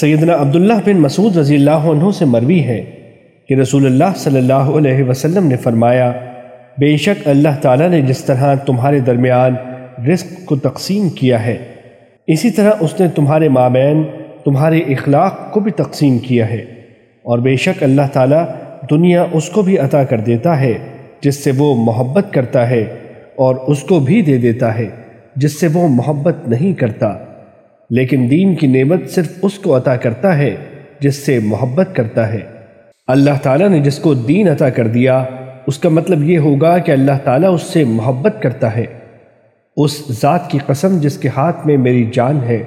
سیدنا عبداللہ بن مسعود رضی اللہ عنہ سے مروی ہے کہ رسول اللہ صلی اللہ علیہ وسلم نے فرمایا، بے شک اللہ تعالیٰ نے جس طرح تمہارے درمیان رزق کو تقسیم کیا ہے، اسی طرح اس نے تمہارے مابین، تمہارے اخلاق کو بھی تقسیم کیا ہے۔ اور بے شک اللہ تعالیٰ دنیا اس کو بھی عطا کر دیتا ہے، جس سے وہ محبت کرتا ہے، اور اس کو بھی دے دیتا ہے، جس سے وہ محبت نہیں کرتا۔ لیکن دین کی نعمت صرف اس کو عطا کرتا ہے جس سے محبت کرتا ہے۔ اللہ تعالیٰ نے جس کو دین عطا کر دیا، اس کا مطلب یہ ہوگا کہ اللہ تعالیٰ اس سے محبت کرتا ہے۔ اس ذات کی قسم جس کے ہاتھ میں میری جان ہے۔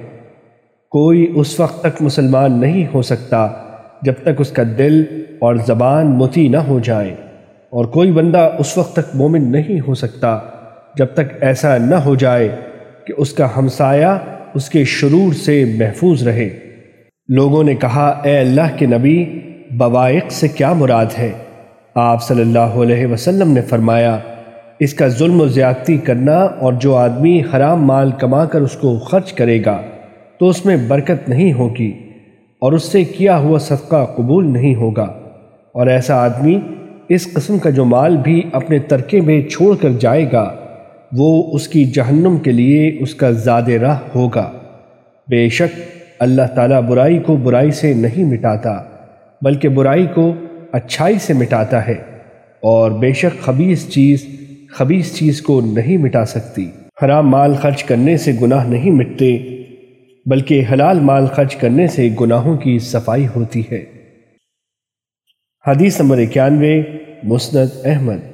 کوئی اس وقت تک مسلمان نہیں ہو سکتا جب تک اس کا دل اور زبان متی نہ ہو جائے۔ اور کوئی بندہ اس وقت تک مومن نہیں ہو سکتا جب تک ایسا نہ ہو جائے کہ اس کا ہمسایہ اس کے شرور سے محفوظ رہے۔ لوگوں نے کہا، اے اللہ کے نبی، بوائق سے کیا مراد ہے؟ آپ صلی اللہ علیہ وسلم نے فرمایا، اس کا ظلم و زیادتی کرنا اور جو آدمی حرام مال کما کر اس کو خرچ کرے گا، تو اس میں برکت نہیں ہوگی اور اس سے کیا ہوا صدقہ قبول نہیں ہوگا۔ اور ایسا آدمی اس قسم کا جو مال بھی اپنے ترکے میں چھوڑ کر جائے گا وہ اس کی جہنم کے لیے اس کا زاد راہ ہوگا۔ بے شک اللہ تعالیٰ برائی کو برائی سے نہیں مٹاتا، بلکہ برائی کو اچھائی سے مٹاتا ہے۔ اور بے شک خبیص چیز خبیص چیز کو نہیں مٹا سکتی۔ حرام مال خرچ کرنے سے گناہ نہیں مٹتے، بلکہ حلال مال خرچ کرنے سے گناہوں کی صفائی ہوتی ہے۔ حدیث نمبر اکیانوے، مسند احمد۔